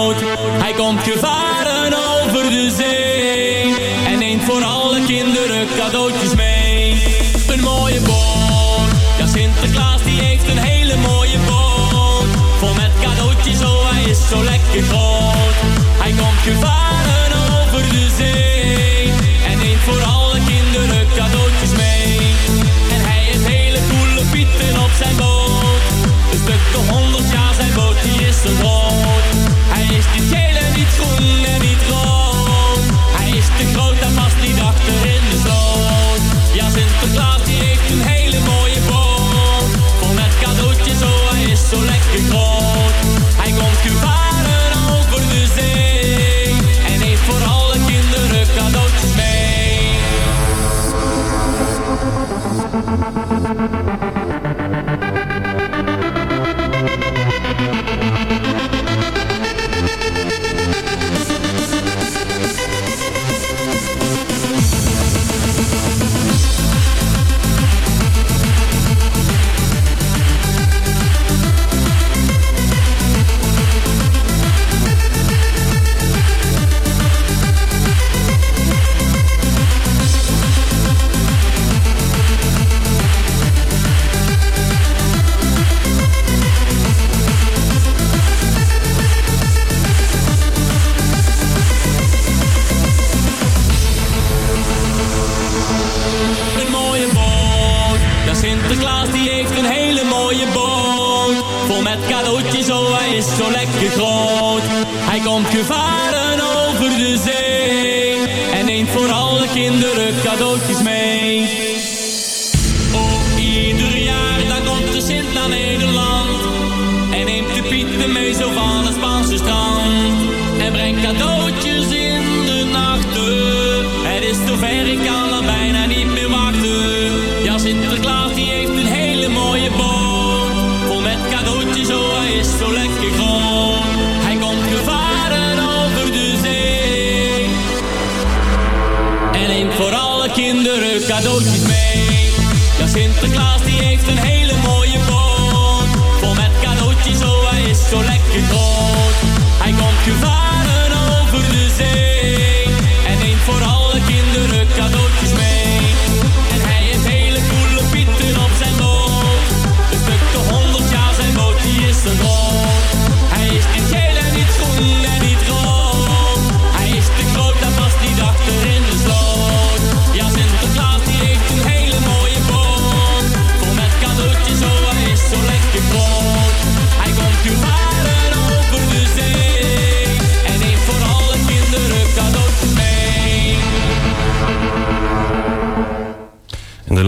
[SPEAKER 18] Gevaren over de zee. En neemt voor alle kinderen cadeautjes mee. En hij heeft hele coole pieten op zijn boot. Een stuk honderd jaar zijn boot, die is zo groot. Hij is niet geel en niet groen en niet rood. Hij is te groot en past niet achter in de sloot. Ja, Sinterklaas die heeft een hele mooie boot. Vol met cadeautjes, oh hij is zo lekker groot. Hij komt gevaren Een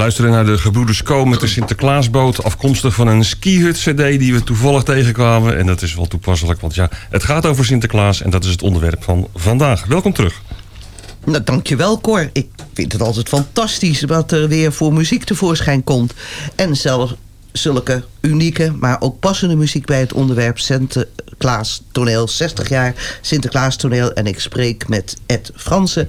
[SPEAKER 9] luisteren naar de Gebroeders Co met de Sinterklaasboot... afkomstig van een skihut cd die we toevallig tegenkwamen. En dat is wel toepasselijk, want ja, het gaat over Sinterklaas... en dat is het onderwerp van vandaag. Welkom terug.
[SPEAKER 10] Nou, dankjewel Cor. Ik vind het altijd fantastisch wat er weer voor muziek tevoorschijn komt. En zelfs zulke unieke, maar ook passende muziek bij het onderwerp Sinterklaas toneel. 60 jaar Sinterklaas toneel. En ik spreek met Ed Fransen.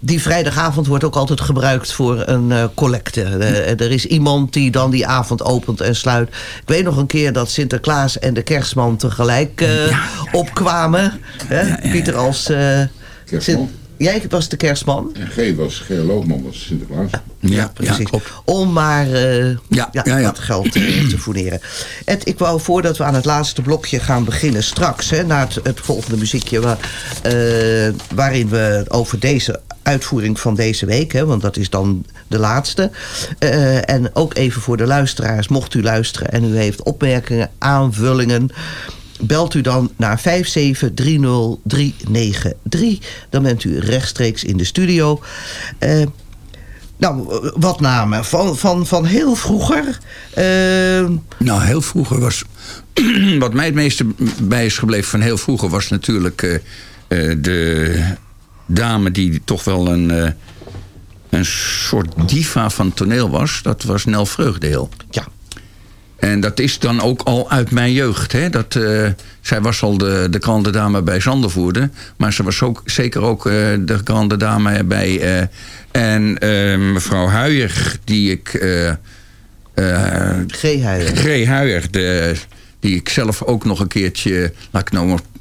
[SPEAKER 10] die vrijdagavond wordt ook altijd gebruikt voor een eh, collecte. Eh, er is iemand die dan die avond opent en sluit. Ik weet nog een keer dat Sinterklaas en de kerstman tegelijk eh, opkwamen. Hè? Pieter als... eh, Sint- Jij was de kerstman?
[SPEAKER 7] En G was, G. Loogman was Sinterklaas.
[SPEAKER 11] Ja,
[SPEAKER 10] precies. Om maar eh, ja,
[SPEAKER 11] ja, ja.
[SPEAKER 10] wat geld te fourneren. Ed, ik wou voordat we aan het laatste blokje gaan beginnen straks... Hè, na het, het volgende muziekje... Waar, eh, waarin we over deze uitvoering van deze week... Hè, want dat is dan de laatste... eh, en ook even voor de luisteraars, mocht u luisteren... en u heeft opmerkingen, aanvullingen... Belt u dan naar 5730393. Dan bent u rechtstreeks in de studio. Eh, nou, wat namen? Van, van, van heel vroeger? Eh,
[SPEAKER 11] Nou, heel vroeger was... wat mij het meeste bij is gebleven van heel vroeger... was natuurlijk eh, de dame die toch wel een, een soort diva van toneel was. Dat was Nel Vreugdeel.
[SPEAKER 10] Ja.
[SPEAKER 11] En dat is dan ook al uit mijn jeugd. Hè? Dat, eh, zij was al de, de grande dame bij Zandervoerde. Maar ze was ook, zeker ook eh, de grande dame bij... eh, en mevrouw Huijer, die ik...
[SPEAKER 10] G. Huijer.
[SPEAKER 11] G. Huijer, de, die ik zelf ook nog een keertje... laat ik nou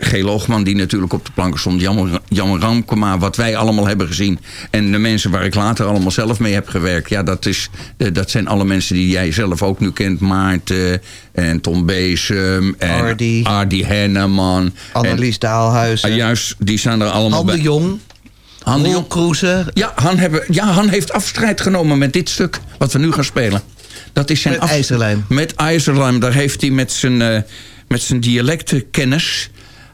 [SPEAKER 11] G. Loogman, die natuurlijk op de planken stond. Jammer, jammer Ramkema, wat wij allemaal hebben gezien. En de mensen waar ik later allemaal zelf mee heb gewerkt. Ja, dat, is, eh, dat zijn alle mensen die jij zelf ook nu kent. Maarten en Tom Beesum. En
[SPEAKER 10] Ardy.
[SPEAKER 11] Ardy Henneman.
[SPEAKER 10] Annelies Daalhuizen.
[SPEAKER 11] Ah, juist, die zijn er allemaal
[SPEAKER 10] Han de
[SPEAKER 11] bij.
[SPEAKER 10] Jong.
[SPEAKER 11] Han de Jong. Ja Han, hebben, ja, Han heeft afstrijd genomen met dit stuk wat we nu gaan spelen. Dat is zijn
[SPEAKER 10] Met IJzerlijm.
[SPEAKER 11] Met IJzerlijm. Daar heeft hij met zijn, eh, met zijn dialectenkennis...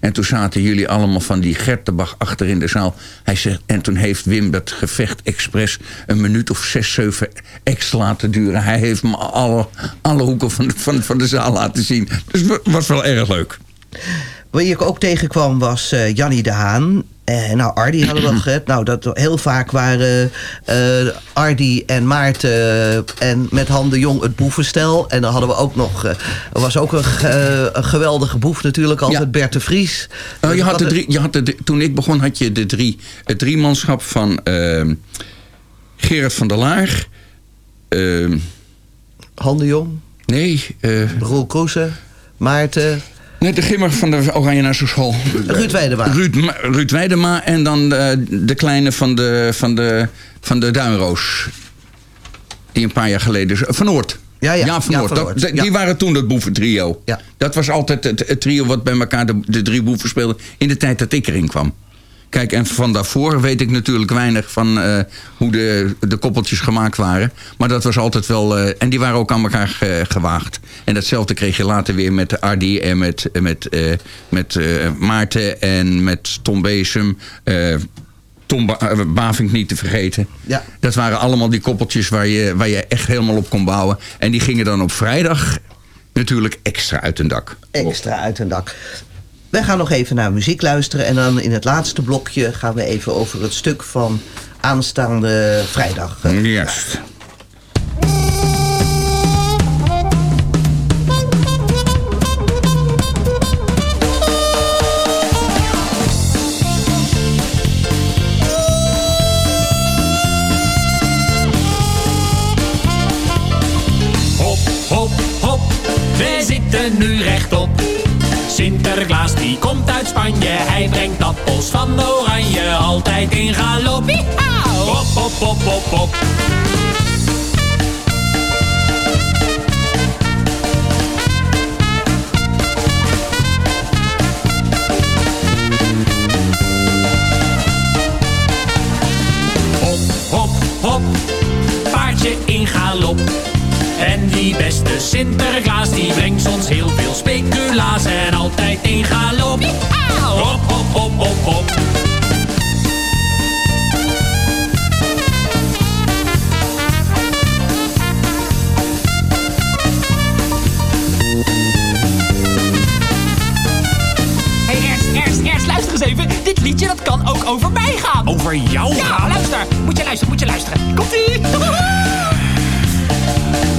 [SPEAKER 11] En toen zaten jullie allemaal van die Gertenbach achter in de zaal. Hij zegt, en toen heeft Wim dat gevecht expres een minuut of zes, zeven extra laten duren. Hij heeft me alle, alle hoeken van, van, van de zaal laten zien. Dus het was wel erg leuk.
[SPEAKER 10] Wie ik ook tegenkwam was eh Jannie de Haan. Eh, nou, Ardi hadden we al gehad. Nou, dat heel vaak waren eh Ardi en Maarten en met Han de Jong het boevenstel. En dan hadden we ook nog... er was ook een, ge- een geweldige boef natuurlijk, altijd Bert de Vries.
[SPEAKER 11] Oh, je had de drie, je had de, toen ik begon had je de drie, het driemanschap van ehm, Gerard van der Laar. ehm,
[SPEAKER 10] Han de Jong.
[SPEAKER 11] Nee. Uh,
[SPEAKER 10] Roel Kroese. Maarten.
[SPEAKER 11] Nee, de gimmer van de Oranje Nassau School.
[SPEAKER 10] Ruud Weidema.
[SPEAKER 11] Ruud, Ruud Weidema en dan eh, de kleine van de, van de, van de Duinroos. Die een paar jaar geleden... Van Noord.
[SPEAKER 10] Ja, ja.
[SPEAKER 11] Ja, van
[SPEAKER 10] Ja. Van
[SPEAKER 11] Dat-. Die waren toen dat boeventrio.
[SPEAKER 10] Ja.
[SPEAKER 11] Dat was altijd het, het trio wat bij elkaar de, de drie boeven speelde... in de tijd dat ik erin kwam. Kijk, en van daarvoor weet ik natuurlijk weinig van eh, hoe de, de koppeltjes gemaakt waren. Maar dat was altijd wel... eh, en die waren ook aan elkaar ge- gewaagd. En datzelfde kreeg je later weer met Ardi en met, met, eh, met eh, Maarten en met Tom Beesem. eh, Tom ba Bavink niet te vergeten.
[SPEAKER 10] Ja.
[SPEAKER 11] Dat waren allemaal die koppeltjes waar je, waar je echt helemaal op kon bouwen. En die gingen dan op vrijdag natuurlijk extra uit een dak.
[SPEAKER 10] Extra uit een dak. Wij gaan nog even naar muziek luisteren. En dan in het laatste blokje gaan we even over het stuk van aanstaande vrijdag.
[SPEAKER 11] Juist.
[SPEAKER 18] Hop, Sinterklaas die komt uit Spanje, hij brengt appels van oranje, altijd in galop. Hop, hop, hop, hop, hop. Die beste Sinterklaas, die brengt ons heel veel speculaas en altijd in galop. Hop, hop, hop,
[SPEAKER 19] luister eens even. Dit liedje dat kan ook over mij gaan.
[SPEAKER 18] Over jou
[SPEAKER 19] Ja,
[SPEAKER 18] gaan?
[SPEAKER 19] luister. Moet je luisteren, moet je luisteren. Komt-ie.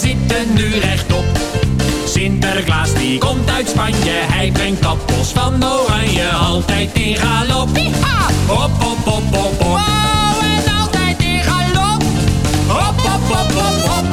[SPEAKER 18] we zitten nu rechtop. Sinterklaas die komt uit Spanje, hij brengt appels van oranje, altijd in galop. Hop, hop, hop, hop, hop.
[SPEAKER 19] en altijd in galop.
[SPEAKER 18] Hop, hop, hop, hop, hop.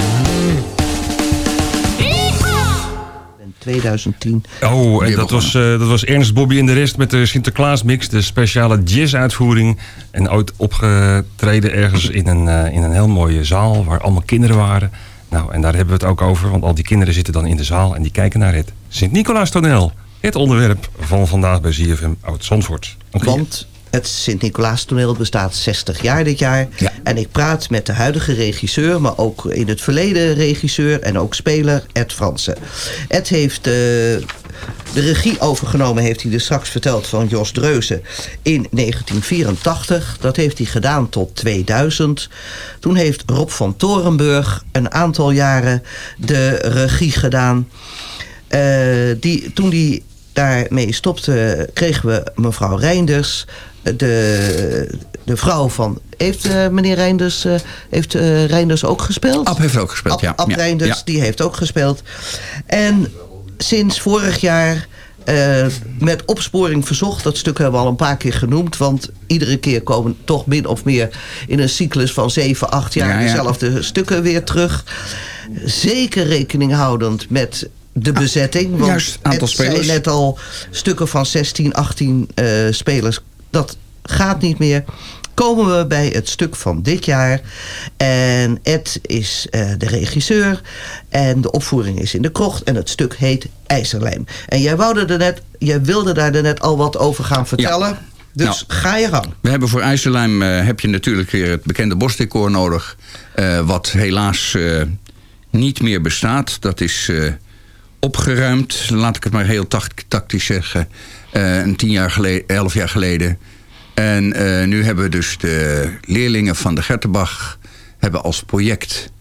[SPEAKER 10] 2010.
[SPEAKER 9] Oh, en dat was, eh, dat was Ernst Bobby en de rest met de Sinterklaas mix. De speciale jazz-uitvoering. En ooit opgetreden ergens in een, eh, in een heel mooie zaal waar allemaal kinderen waren. Nou, en daar hebben we het ook over. Want al die kinderen zitten dan in de zaal en die kijken naar het Sint-Nicolaas toneel. Het onderwerp van vandaag bij ZFM Oud-Zandvoort.
[SPEAKER 10] Want het Sint-Nicolaas toneel bestaat 60 jaar dit jaar. En ik praat met de huidige regisseur, maar ook in het verleden regisseur en ook speler Ed Fransen. Ed heeft eh, de regie overgenomen, heeft hij dus straks verteld, van Jos Dreuzen in 1984. Dat heeft hij gedaan tot 2000. Toen heeft Rob van Torenburg een aantal jaren de regie gedaan. Eh, die, toen die daarmee stopte, kregen we mevrouw Reinders. De, de vrouw van... Heeft eh, meneer Reinders, eh, heeft, eh, Reinders ook gespeeld?
[SPEAKER 11] Ab heeft ook gespeeld, ja.
[SPEAKER 10] Ab
[SPEAKER 11] Ja,
[SPEAKER 10] Reinders,
[SPEAKER 11] ja.
[SPEAKER 10] die heeft ook gespeeld. En sinds vorig jaar... met opsporing verzocht. Dat stuk hebben we al een paar keer genoemd. Want iedere keer komen toch min of meer in een cyclus van 7, 8 jaar
[SPEAKER 11] Ja, ja.
[SPEAKER 10] dezelfde stukken weer terug. Zeker rekening houdend met de bezetting. Want
[SPEAKER 11] Ah, juist, aantal
[SPEAKER 10] het zijn
[SPEAKER 11] spelers.
[SPEAKER 10] net al stukken van 16, 18 eh, spelers. Dat gaat niet meer. Komen we bij het stuk van dit jaar. En Ed is eh, de regisseur. En de opvoering is in de krocht. En het stuk heet IJzerlijm. En jij, wou er net, jij wilde daar net al wat over gaan vertellen. Dus
[SPEAKER 11] Nou,
[SPEAKER 10] ga je gang.
[SPEAKER 11] We hebben voor IJssellijm eh, heb je natuurlijk weer het bekende bosdecor nodig. eh, wat helaas niet meer bestaat. Dat is opgeruimd, laat ik het maar heel tact- tactisch zeggen. Eh, een tien jaar geleden, elf jaar geleden. En eh, nu hebben we dus de leerlingen van de Gertenbach... hebben als project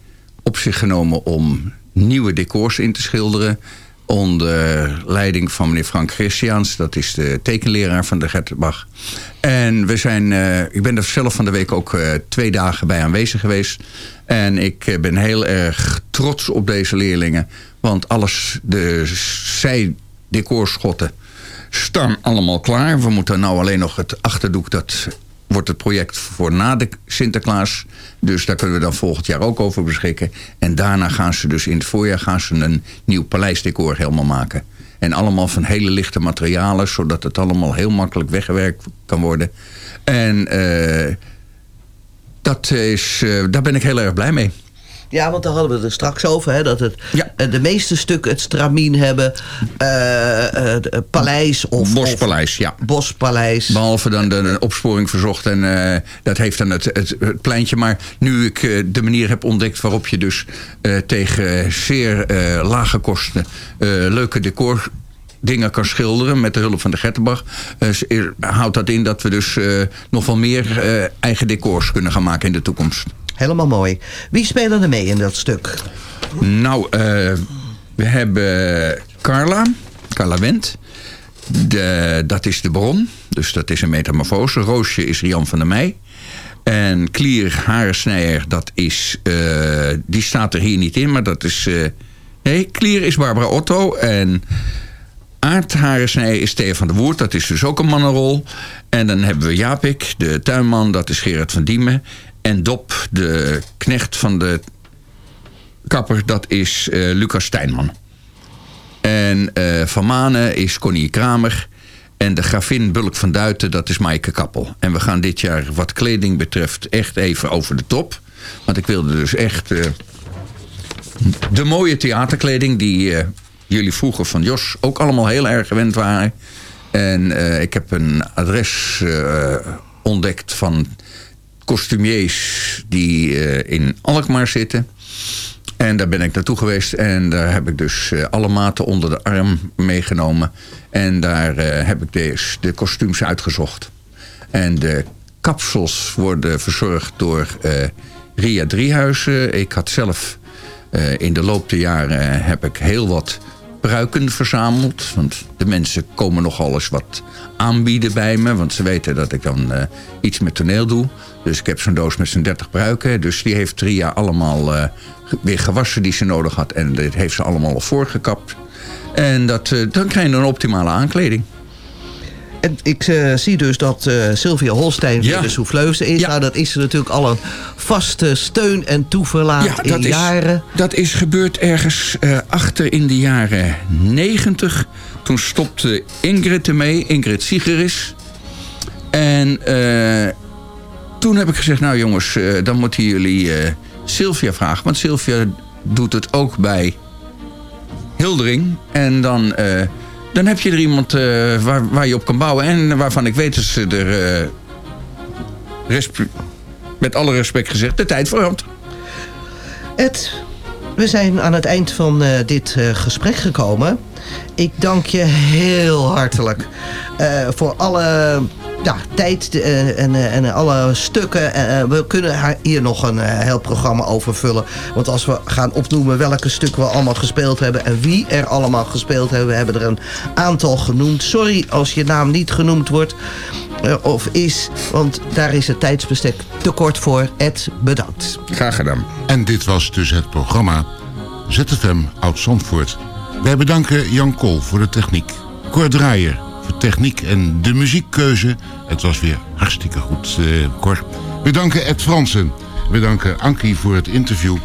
[SPEAKER 11] op zich genomen om nieuwe decors in te schilderen onder leiding van meneer Frank Christiaans. Dat is de tekenleraar van de Gertenbach. En we zijn, eh, ik ben er zelf van de week ook twee dagen bij aanwezig geweest. En ik ben heel erg trots op deze leerlingen. Want alles, de zij decorschotten staan allemaal klaar. We moeten nou alleen nog het achterdoek, dat wordt het project voor na de Sinterklaas. Dus daar kunnen we dan volgend jaar ook over beschikken. En daarna gaan ze dus in het voorjaar gaan ze een nieuw paleisdecor helemaal maken. En allemaal van hele lichte materialen, zodat het allemaal heel makkelijk weggewerkt kan worden. En eh, dat is, eh, daar ben ik heel erg blij mee.
[SPEAKER 10] Ja, want daar hadden we het er straks over. Hè, dat het, eh, de meeste stukken het stramien hebben. de- paleis of...
[SPEAKER 11] Bospaleis, ja.
[SPEAKER 10] Bospaleis.
[SPEAKER 11] Behalve dan de, de opsporing verzocht. En dat heeft dan het, het, het pleintje. Maar nu ik de manier heb ontdekt waarop je dus tegen zeer lage kosten leuke decor dingen kan schilderen met de hulp van de eh, houdt dat in dat we dus nog wel meer eigen decors kunnen gaan maken in de toekomst.
[SPEAKER 10] Helemaal mooi. Wie spelen er mee in dat stuk?
[SPEAKER 11] Nou, eh, we hebben Carla, Carla Wendt. De, dat is de bron, dus dat is een metamorfose. Roosje is Jan van der Meij. En Klier Harensnijer, dat is, eh, die staat er hier niet in, maar dat is... eh, nee, Klier is Barbara Otto en Aard Harensnijer is Theo van der Woert. Dat is dus ook een mannenrol. En dan hebben we Japik, de tuinman, dat is Gerard van Diemen. En Dop, de knecht van de kapper, dat is eh, Lucas Stijnman. En eh, Van Manen is Connie Kramer. En de gravin Bulk van Duiten, dat is Maaike Kappel. En we gaan dit jaar wat kleding betreft echt even over de top. Want ik wilde dus echt eh, de mooie theaterkleding... die jullie vroeger van Jos ook allemaal heel erg gewend waren. En ik heb een adres ontdekt van kostumiers die eh, in Alkmaar zitten... En daar ben ik naartoe geweest en daar heb ik dus eh, alle maten onder de arm meegenomen. En daar eh, heb ik dus de kostuums uitgezocht. En de kapsels worden verzorgd door Ria Driehuizen. Ik had zelf in de loop der jaren heb ik heel wat pruiken verzameld. Want de mensen komen nogal eens wat aanbieden bij me. Want ze weten dat ik dan iets met toneel doe. Dus ik heb zo'n doos met zo'n 30 pruiken. Dus die heeft Ria allemaal eh, weer gewassen die ze nodig had. En dit heeft ze allemaal al voorgekapt. En dat, eh, dan krijg je een optimale aankleding.
[SPEAKER 10] En ik eh, zie dus dat Sylvia Holstein weer
[SPEAKER 11] Ja.
[SPEAKER 10] de souffleuse is. Nou, dat is natuurlijk al een vaste steun en toeverlaat
[SPEAKER 11] Ja,
[SPEAKER 10] in
[SPEAKER 11] is,
[SPEAKER 10] jaren.
[SPEAKER 11] dat is gebeurd ergens achter in de jaren 90. Toen stopte Ingrid ermee, Ingrid Siegeris. En toen heb ik gezegd, nou jongens, eh, dan moeten jullie eh, Sylvia vragen. Want Sylvia doet het ook bij Hildering. En dan, eh, dan heb je er iemand waar, waar je op kan bouwen. En waarvan ik weet dat ze er, met alle respect gezegd, de tijd voor had.
[SPEAKER 10] Ed, we zijn aan het eind van dit gesprek gekomen. Ik dank je heel hartelijk voor alle ja, tijd eh, en, eh, en alle stukken. Eh, we kunnen haar hier nog een eh, heel programma over vullen. Want als we gaan opnoemen welke stukken we allemaal gespeeld hebben... en wie er allemaal gespeeld hebben, we hebben er een aantal genoemd. Sorry als je naam niet genoemd wordt eh, of is, want daar is het tijdsbestek te kort voor. Ed, bedankt.
[SPEAKER 11] Graag gedaan.
[SPEAKER 7] En dit was dus het programma ZFM Oud-Zandvoort. Wij bedanken Jan Kool voor de techniek. Cor Draaier techniek en de muziekkeuze. Het was weer hartstikke goed, eh, Cor. We danken Ed Fransen. We danken Ankie voor het interview.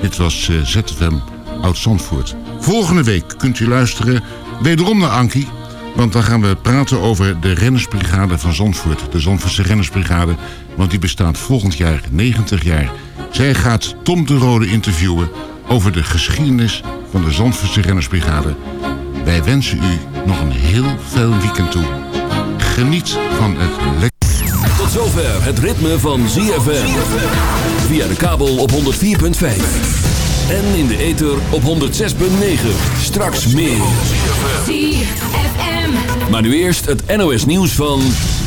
[SPEAKER 7] Dit was eh, ZFM Oud-Zandvoort. Volgende week kunt u luisteren wederom naar Ankie. Want dan gaan we praten over de rennersbrigade van Zandvoort. De Zandvoortse rennersbrigade. Want die bestaat volgend jaar 90 jaar. Zij gaat Tom de Rode interviewen over de geschiedenis van de Zandvoortse rennersbrigade. Wij wensen u nog een heel fijn weekend toe. Geniet van het lekker...
[SPEAKER 1] Tot zover het ritme van ZFM. Via de kabel op 104.5. En in de ether op 106.9. Straks meer. Maar nu eerst het NOS nieuws van...